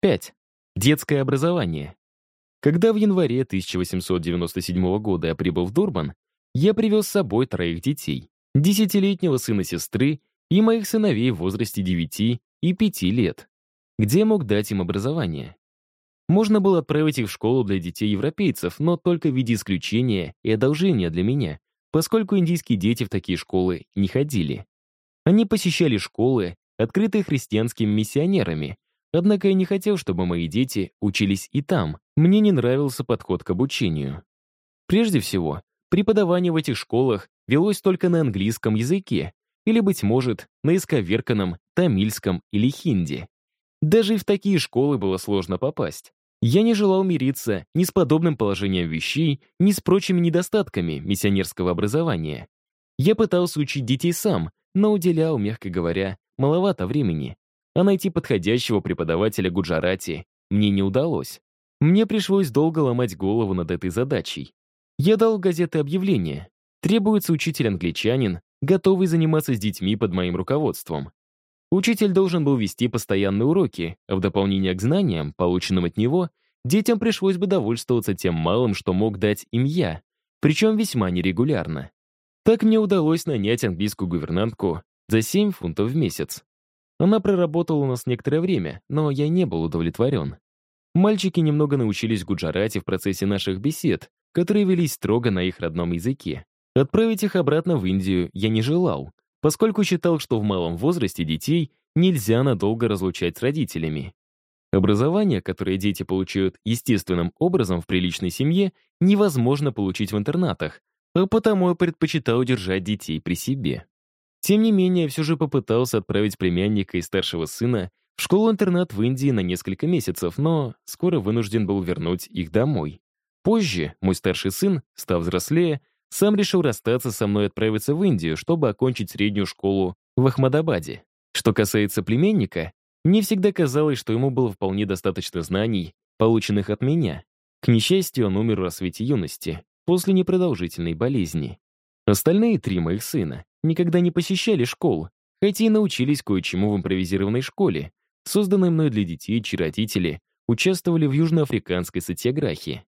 5. Детское образование. Когда в январе 1897 года я прибыл в Дурбан, я привез с собой троих детей, десятилетнего сына сестры и моих сыновей в возрасте 9 и 5 лет. Где мог дать им образование? Можно было отправить их в школу для детей-европейцев, но только в виде исключения и одолжения для меня, поскольку индийские дети в такие школы не ходили. Они посещали школы, открытые христианскими миссионерами, однако я не хотел, чтобы мои дети учились и там. Мне не нравился подход к обучению. Прежде всего, преподавание в этих школах велось только на английском языке, или, быть может, на исковерканном тамильском или хинди. Даже и в такие школы было сложно попасть. Я не желал мириться ни с подобным положением вещей, ни с прочими недостатками миссионерского образования. Я пытался учить детей сам, но уделял, мягко говоря, маловато времени. А найти подходящего преподавателя Гуджарати мне не удалось. Мне пришлось долго ломать голову над этой задачей. Я дал газеты объявление. Требуется учитель-англичанин, готовый заниматься с детьми под моим руководством. Учитель должен был вести постоянные уроки, а в дополнение к знаниям, полученным от него, детям пришлось бы довольствоваться тем малым, что мог дать им я, причем весьма нерегулярно. Так мне удалось нанять английскую гувернантку за 7 фунтов в месяц. Она проработала у нас некоторое время, но я не был удовлетворен. Мальчики немного научились гуджарати в процессе наших бесед, которые велись строго на их родном языке. Отправить их обратно в Индию я не желал, поскольку считал, что в малом возрасте детей нельзя надолго разлучать с родителями. Образование, которое дети получают естественным образом в приличной семье, невозможно получить в интернатах, а потому я предпочитал держать детей при себе. Тем не менее, я все же попытался отправить племянника и старшего сына в школу-интернат в Индии на несколько месяцев, но скоро вынужден был вернуть их домой. Позже мой старший сын, став взрослее, сам решил расстаться со мной и отправиться в Индию, чтобы окончить среднюю школу в Ахмадабаде. Что касается племенника, мне всегда казалось, что ему было вполне достаточно знаний, полученных от меня. К несчастью, он умер в рассвете юности, после непродолжительной болезни. Остальные три моих сына никогда не посещали школ, хотя и научились кое-чему в импровизированной школе, созданной мной для детей, чьи родители участвовали в южноафриканской сатьяграхе.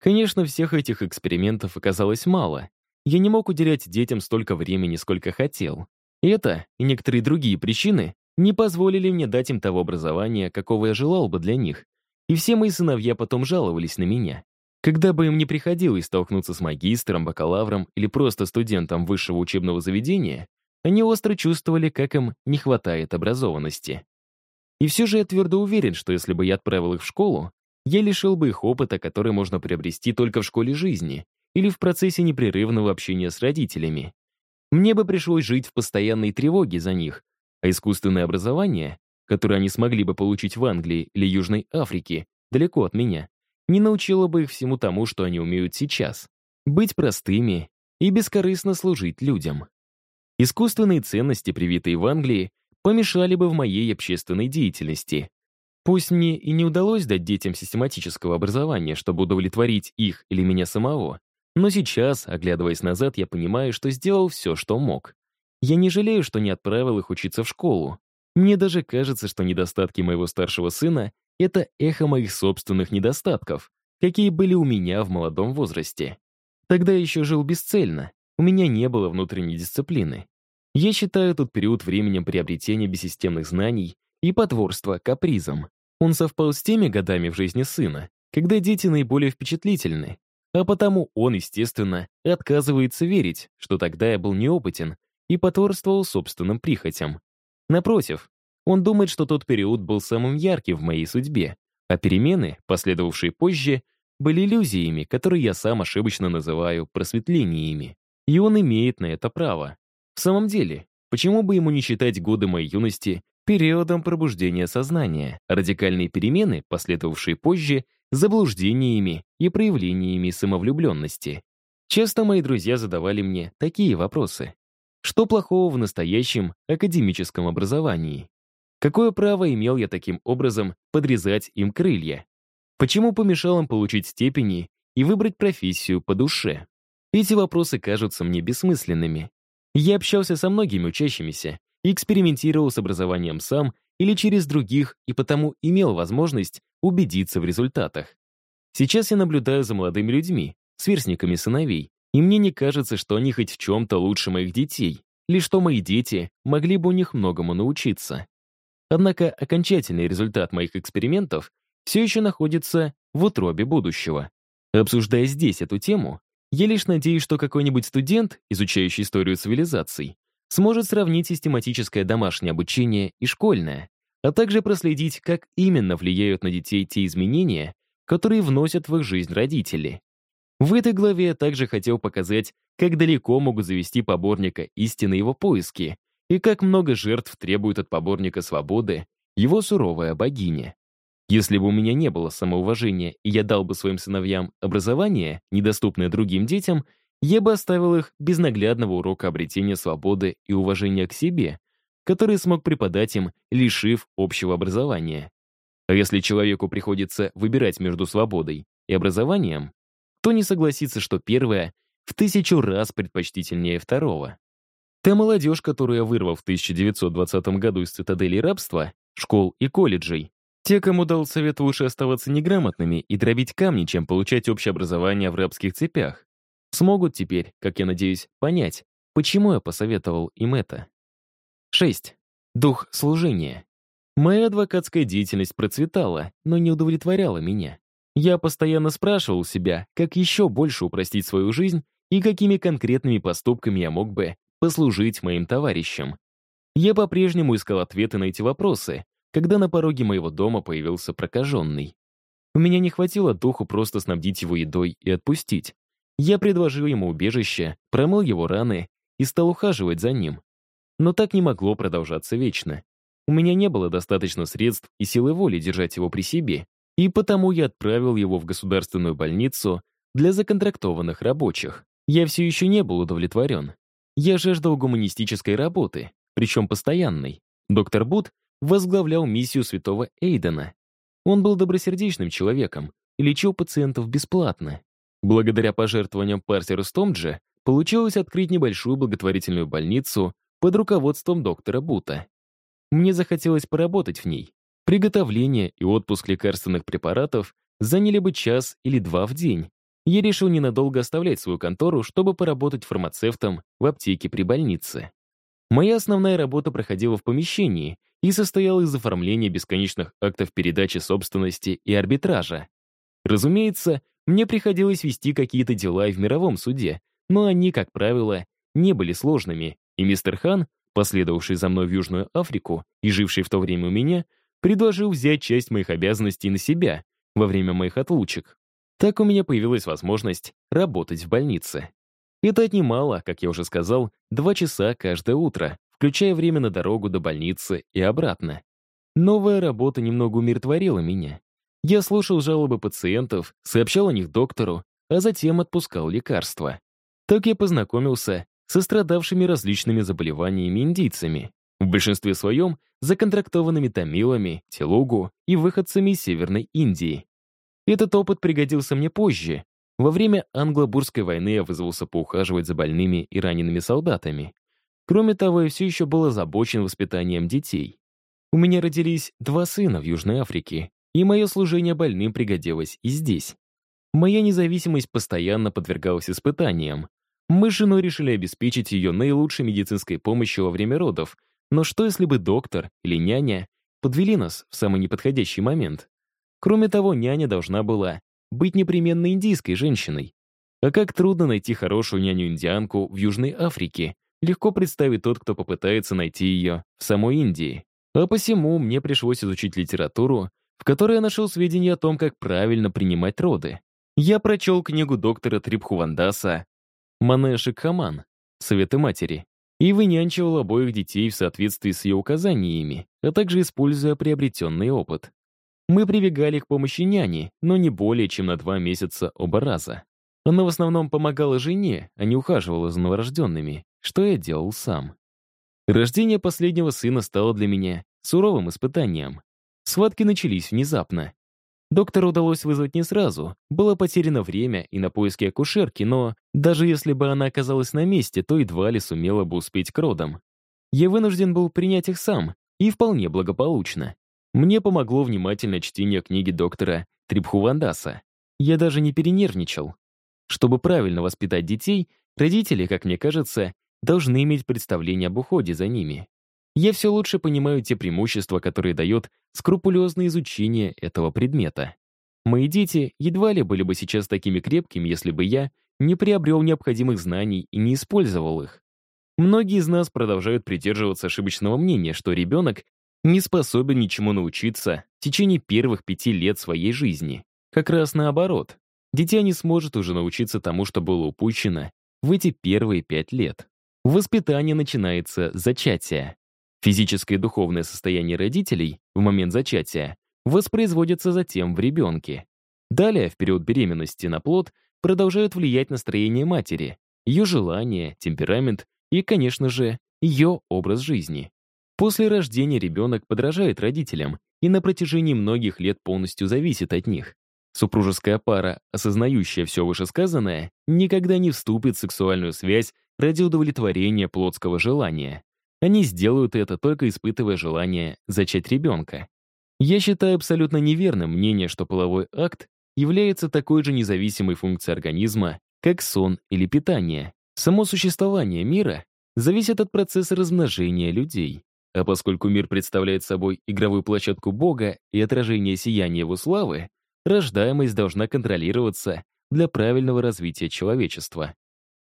Конечно, всех этих экспериментов оказалось мало. Я не мог уделять детям столько времени, сколько хотел. Это и некоторые другие причины не позволили мне дать им того образования, какого я желал бы для них. И все мои сыновья потом жаловались на меня. Когда бы им не приходилось столкнуться с магистром, бакалавром или просто студентом высшего учебного заведения, они остро чувствовали, как им не хватает образованности. И все же я твердо уверен, что если бы я отправил их в школу, я лишил бы их опыта, который можно приобрести только в школе жизни или в процессе непрерывного общения с родителями. Мне бы пришлось жить в постоянной тревоге за них, а искусственное образование, которое они смогли бы получить в Англии или Южной Африке, далеко от меня, не научило бы их всему тому, что они умеют сейчас. Быть простыми и бескорыстно служить людям. Искусственные ценности, привитые в Англии, помешали бы в моей общественной деятельности. Пусть мне и не удалось дать детям систематического образования, чтобы удовлетворить их или меня самого, но сейчас, оглядываясь назад, я понимаю, что сделал все, что мог. Я не жалею, что не отправил их учиться в школу. Мне даже кажется, что недостатки моего старшего сына — это эхо моих собственных недостатков, какие были у меня в молодом возрасте. Тогда я еще жил бесцельно, у меня не было внутренней дисциплины. Я считаю тот период временем приобретения бессистемных знаний и потворства капризом. Он совпал с теми годами в жизни сына, когда дети наиболее впечатлительны, а потому он, естественно, отказывается верить, что тогда я был неопытен и потворствовал собственным прихотям. Напротив, он думает, что тот период был самым ярким в моей судьбе, а перемены, последовавшие позже, были иллюзиями, которые я сам ошибочно называю просветлениями. И он имеет на это право. В самом деле, почему бы ему не считать годы моей юности периодом пробуждения сознания, радикальные перемены, последовавшие позже, заблуждениями и проявлениями самовлюбленности. Часто мои друзья задавали мне такие вопросы. Что плохого в настоящем академическом образовании? Какое право имел я таким образом подрезать им крылья? Почему помешал им получить степени и выбрать профессию по душе? Эти вопросы кажутся мне бессмысленными. Я общался со многими учащимися, экспериментировал с образованием сам или через других и потому имел возможность убедиться в результатах. Сейчас я наблюдаю за молодыми людьми, сверстниками сыновей, и мне не кажется, что они хоть в чем-то лучше моих детей, лишь что мои дети могли бы у них многому научиться. Однако окончательный результат моих экспериментов все еще находится в утробе будущего. Обсуждая здесь эту тему, я лишь надеюсь, что какой-нибудь студент, изучающий историю цивилизаций, сможет сравнить систематическое домашнее обучение и школьное, а также проследить, как именно влияют на детей те изменения, которые вносят в их жизнь родители. В этой главе я также хотел показать, как далеко могут завести поборника истины его поиски и как много жертв требует от поборника свободы его суровая богиня. Если бы у меня не было самоуважения, и я дал бы своим сыновьям образование, недоступное другим детям, я бы оставил их без наглядного урока обретения свободы и уважения к себе, который смог преподать им, лишив общего образования. А если человеку приходится выбирать между свободой и образованием, то не согласится, что первое в тысячу раз предпочтительнее второго. Та молодежь, которую я вырвал в 1920 году из цитадели рабства, школ и колледжей, те, кому дал совет лучше оставаться неграмотными и дробить камни, чем получать общее образование в рабских цепях, смогут теперь, как я надеюсь, понять, почему я посоветовал им это. 6. Дух служения. Моя адвокатская деятельность процветала, но не удовлетворяла меня. Я постоянно спрашивал себя, как еще больше упростить свою жизнь и какими конкретными поступками я мог бы послужить моим товарищам. Я по-прежнему искал ответы на эти вопросы, когда на пороге моего дома появился прокаженный. У меня не хватило духу просто снабдить его едой и отпустить. Я предложил ему убежище, промыл его раны и стал ухаживать за ним. Но так не могло продолжаться вечно. У меня не было достаточно средств и силы воли держать его при себе, и потому я отправил его в государственную больницу для законтрактованных рабочих. Я все еще не был удовлетворен. Я жаждал гуманистической работы, причем постоянной. Доктор Бут возглавлял миссию святого Эйдена. Он был добросердечным человеком и лечил пациентов бесплатно. Благодаря пожертвованиям партера Стомджа получилось открыть небольшую благотворительную больницу под руководством доктора Бута. Мне захотелось поработать в ней. Приготовление и отпуск лекарственных препаратов заняли бы час или два в день. Я решил ненадолго оставлять свою контору, чтобы поработать фармацевтом в аптеке при больнице. Моя основная работа проходила в помещении и состояла из оформления бесконечных актов передачи собственности и арбитража. Разумеется, мне приходилось вести какие-то дела и в мировом суде, но они, как правило, не были сложными, и мистер Хан, последовавший за мной в Южную Африку и живший в то время у меня, предложил взять часть моих обязанностей на себя во время моих отлучек. Так у меня появилась возможность работать в больнице. Это отнимало, как я уже сказал, два часа каждое утро, включая время на дорогу до больницы и обратно. Новая работа немного умиротворила меня. Я слушал жалобы пациентов, сообщал о них доктору, а затем отпускал лекарства. Так я познакомился со страдавшими различными заболеваниями индийцами, в большинстве своем законтрактованными тамилами, телугу и выходцами из Северной Индии. Этот опыт пригодился мне позже. Во время англо-бурской войны я вызвался поухаживать за больными и ранеными солдатами. Кроме того, я все еще был озабочен воспитанием детей. У меня родились два сына в Южной Африке, и мое служение больным пригодилось и здесь. Моя независимость постоянно подвергалась испытаниям. Мы с женой решили обеспечить ее наилучшей медицинской помощью во время родов, но что если бы доктор или няня подвели нас в самый неподходящий момент? Кроме того, няня должна была быть непременно индийской женщиной. А как трудно найти хорошую няню-индианку в Южной Африке. Легко представить тот, кто попытается найти ее в самой Индии. А посему мне пришлось изучить литературу, в которой я нашел сведения о том, как правильно принимать роды. Я прочел книгу доктора Трипхувандаса «Манеши Хаман. Советы матери» и вынянчивал обоих детей в соответствии с ее указаниями, а также используя приобретенный опыт. Мы прибегали к помощи няни, но не более чем на два месяца оба раза. Она в основном помогала жене, а не ухаживала за новорожденными, что я делал сам. Рождение последнего сына стало для меня суровым испытанием. Схватки начались внезапно. Доктора удалось вызвать не сразу, было потеряно время и на поиски акушерки, но даже если бы она оказалась на месте, то едва ли сумела бы успеть к родам. Я вынужден был принять их сам, и вполне благополучно. Мне помогло внимательное чтение книги доктора Трипхувандаса. Я даже не перенервничал. Чтобы правильно воспитать детей, родители, как мне кажется, должны иметь представление об уходе за ними. Я все лучше понимаю те преимущества, которые дает скрупулезное изучение этого предмета. Мои дети едва ли были бы сейчас такими крепкими, если бы я не приобрел необходимых знаний и не использовал их. Многие из нас продолжают придерживаться ошибочного мнения, что ребенок не способен ничему научиться в течение первых пяти лет своей жизни. Как раз наоборот. Дитя не сможет уже научиться тому, что было упущено в эти первые пять лет. Воспитание начинается с зачатия. Физическое и духовное состояние родителей в момент зачатия воспроизводится затем в ребенке. Далее, в период беременности на плод, продолжают влиять настроение матери, ее желания, темперамент и, конечно же, ее образ жизни. После рождения ребенок подражает родителям и на протяжении многих лет полностью зависит от них. Супружеская пара, осознающая все вышесказанное, никогда не вступит в сексуальную связь ради удовлетворения плотского желания. Они сделают это, только испытывая желание зачать ребенка. Я считаю абсолютно неверным мнение, что половой акт является такой же независимой функцией организма, как сон или питание. Само существование мира зависит от процесса размножения людей. А поскольку мир представляет собой игровую площадку Бога и отражение сияния его славы, рождаемость должна контролироваться для правильного развития человечества.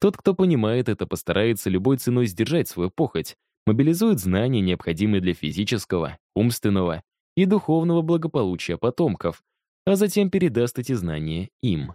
Тот, кто понимает это, постарается любой ценой сдержать свою похоть, мобилизует знания, необходимые для физического, умственного и духовного благополучия потомков, а затем передаст эти знания им.